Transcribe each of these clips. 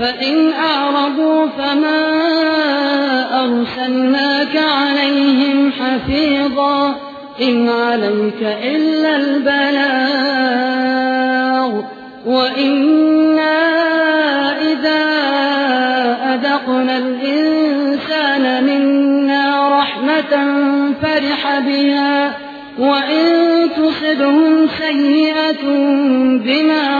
فإن أعرضوا فما أرسلناك عليهم حفيظا إن عليك إلا البلاغ وإنا إذا أذقنا الإنسان منا رحمة فرح بها وإن تصبهم سيئة بما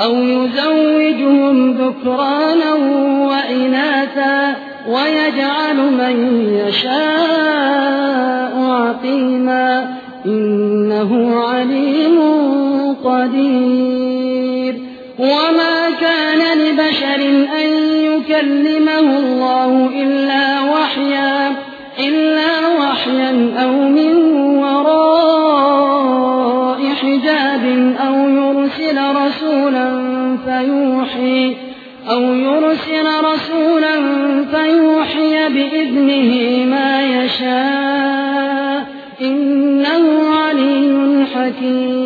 أو يزوجهم ذكرانا وإناثا ويجعل من يشاء عقيما إنه عليم قدير. وما كان لبشر أن يكلمه الله إلا وحيا إلا وحيا أو من وراء حجاب أو يرسل رسولا فيوحي أو يرسل رسولا فيوحي بإذنه ما يشاء إنه علي حكيم